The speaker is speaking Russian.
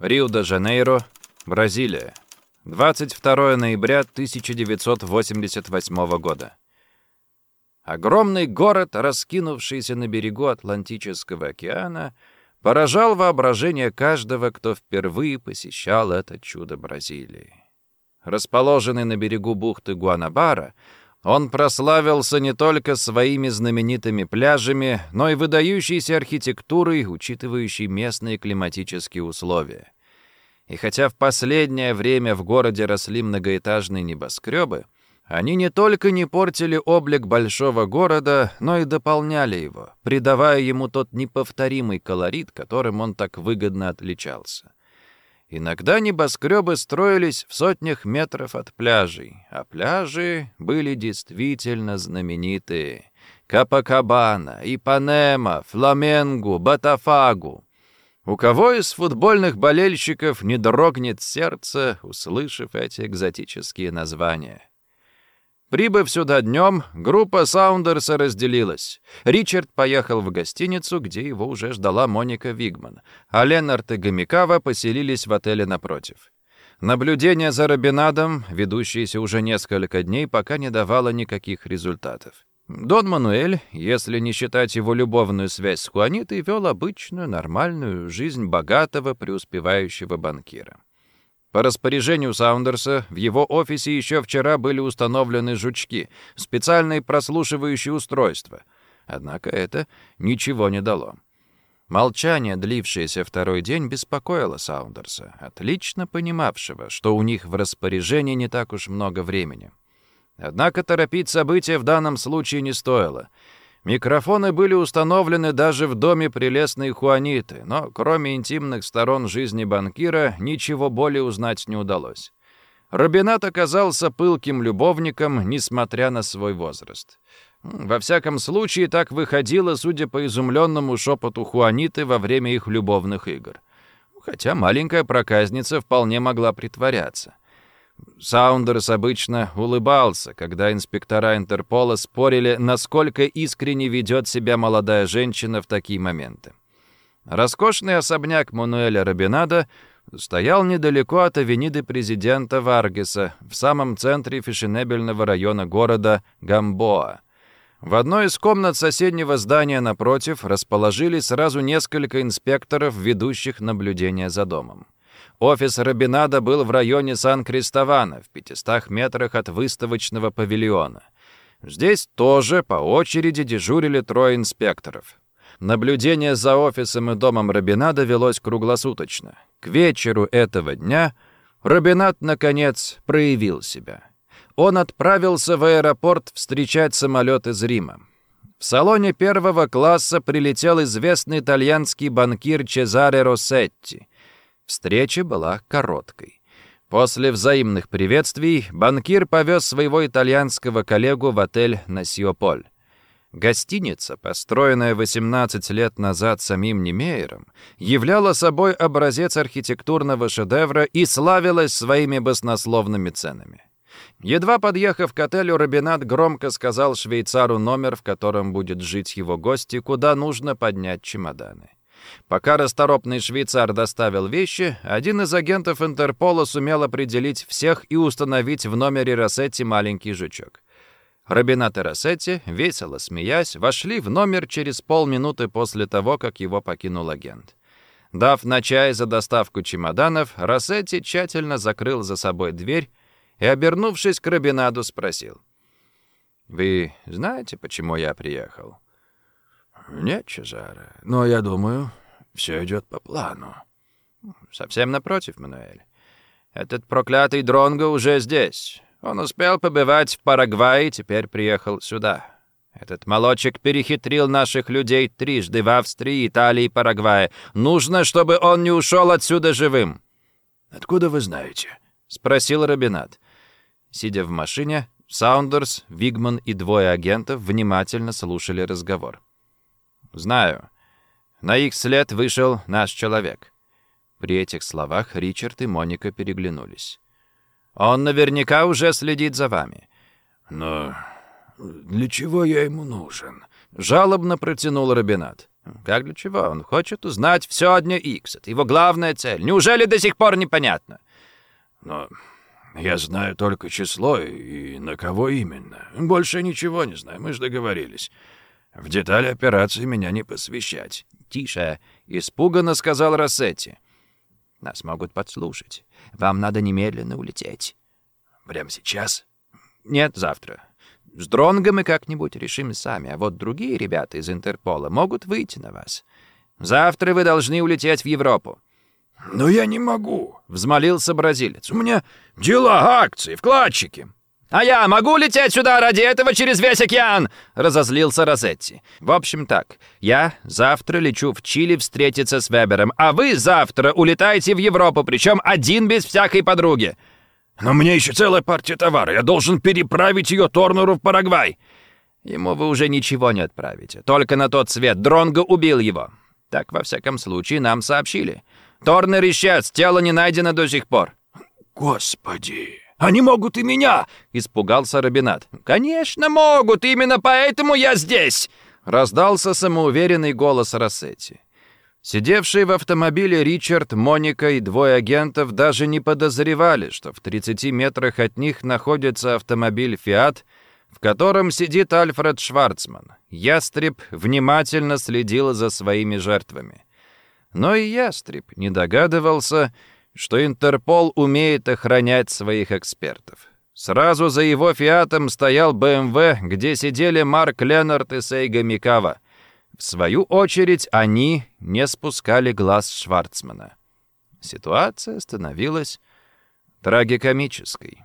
Рио-де-Жанейро, Бразилия. 22 ноября 1988 года. Огромный город, раскинувшийся на берегу Атлантического океана, поражал воображение каждого, кто впервые посещал это чудо Бразилии. Расположенный на берегу бухты Гуанабара, он прославился не только своими знаменитыми пляжами, но и выдающейся архитектурой, учитывающей местные климатические условия. И хотя в последнее время в городе росли многоэтажные небоскребы, они не только не портили облик большого города, но и дополняли его, придавая ему тот неповторимый колорит, которым он так выгодно отличался. Иногда небоскребы строились в сотнях метров от пляжей, а пляжи были действительно знаменитые. Капакабана, Ипанема, Фламенгу, Батафагу. У кого из футбольных болельщиков не дрогнет сердце, услышав эти экзотические названия? Прибыв сюда днем, группа Саундерса разделилась. Ричард поехал в гостиницу, где его уже ждала Моника Вигман, а Ленард и Гомикава поселились в отеле напротив. Наблюдение за Робинадом, ведущееся уже несколько дней, пока не давало никаких результатов. Дон Мануэль, если не считать его любовную связь с Хуанитой, вел обычную, нормальную жизнь богатого, преуспевающего банкира. По распоряжению Саундерса в его офисе еще вчера были установлены жучки, специальные прослушивающие устройства. Однако это ничего не дало. Молчание, длившееся второй день, беспокоило Саундерса, отлично понимавшего, что у них в распоряжении не так уж много времени. Однако торопить события в данном случае не стоило — Микрофоны были установлены даже в доме прелестной Хуаниты, но кроме интимных сторон жизни банкира ничего более узнать не удалось. Робинат оказался пылким любовником, несмотря на свой возраст. Во всяком случае, так выходило, судя по изумленному шепоту Хуаниты во время их любовных игр. Хотя маленькая проказница вполне могла притворяться. Саундерс обычно улыбался, когда инспектора Интерпола спорили, насколько искренне ведет себя молодая женщина в такие моменты. Роскошный особняк Мануэля Робинада стоял недалеко от авениды президента Варгеса, в самом центре фешенебельного района города Гамбоа. В одной из комнат соседнего здания напротив расположились сразу несколько инспекторов, ведущих наблюдение за домом. Офис Робинада был в районе Сан-Кристована, в 500 метрах от выставочного павильона. Здесь тоже по очереди дежурили трое инспекторов. Наблюдение за офисом и домом Робинада велось круглосуточно. К вечеру этого дня Робинад, наконец, проявил себя. Он отправился в аэропорт встречать самолет из Рима. В салоне первого класса прилетел известный итальянский банкир Чезаре Россетти — Встреча была короткой. После взаимных приветствий банкир повез своего итальянского коллегу в отель «Насиополь». Гостиница, построенная 18 лет назад самим Немеером, являла собой образец архитектурного шедевра и славилась своими баснословными ценами. Едва подъехав к отелю, Робинат громко сказал швейцару номер, в котором будет жить его гости, куда нужно поднять чемоданы. Пока расторопный швейцар доставил вещи, один из агентов Интерпола сумел определить всех и установить в номере Рассетти маленький жучок. Робинат и Рассетти, весело смеясь, вошли в номер через полминуты после того, как его покинул агент. Дав на чай за доставку чемоданов, Рассетти тщательно закрыл за собой дверь и, обернувшись к Робинаду, спросил. «Вы знаете, почему я приехал?» «Нет, Чезаре, но я думаю, все идет по плану». «Совсем напротив, Мануэль. Этот проклятый Дронго уже здесь. Он успел побывать в Парагвае и теперь приехал сюда. Этот молочек перехитрил наших людей трижды в Австрии, Италии и Парагвае. Нужно, чтобы он не ушел отсюда живым». «Откуда вы знаете?» — спросил Робинат. Сидя в машине, Саундерс, Вигман и двое агентов внимательно слушали разговор. «Знаю. На их след вышел наш человек». При этих словах Ричард и Моника переглянулись. «Он наверняка уже следит за вами». «Но для чего я ему нужен?» — жалобно протянул Робинат. Как для чего? Он хочет узнать все о дне Икс. Это его главная цель. Неужели до сих пор непонятно? Но я знаю только число и на кого именно. Больше ничего не знаю, мы же договорились. В детали операции меня не посвящать. «Тише!» — испуганно сказал Рассетти. «Нас могут подслушать. Вам надо немедленно улететь». «Прямо сейчас?» «Нет, завтра. С Дронго мы как-нибудь решим сами, а вот другие ребята из Интерпола могут выйти на вас. Завтра вы должны улететь в Европу». «Но я не могу», — взмолился бразилец. «У меня дела, акции, вкладчики». «А я могу лететь сюда ради этого через весь океан?» — разозлился Розетти. «В общем так, я завтра лечу в Чили встретиться с Вебером, а вы завтра улетаете в Европу, причем один без всякой подруги». «Но мне еще целая партия товара, я должен переправить ее Торнеру в Парагвай». «Ему вы уже ничего не отправите, только на тот свет. Дронго убил его. Так, во всяком случае, нам сообщили. Торнер исчез, тело не найдено до сих пор». «Господи!» Они могут и меня!» — испугался Робинат. «Конечно могут, именно поэтому я здесь!» — раздался самоуверенный голос Рассетти. Сидевшие в автомобиле Ричард, Моника и двое агентов даже не подозревали, что в 30 метрах от них находится автомобиль «Фиат», в котором сидит Альфред Шварцман. Ястреб внимательно следил за своими жертвами. Но и Ястреб не догадывался, что Интерпол умеет охранять своих экспертов. Сразу за его «Фиатом» стоял БМВ, где сидели Марк Леннард и Сейга Микава. В свою очередь они не спускали глаз Шварцмана. Ситуация становилась трагикомической.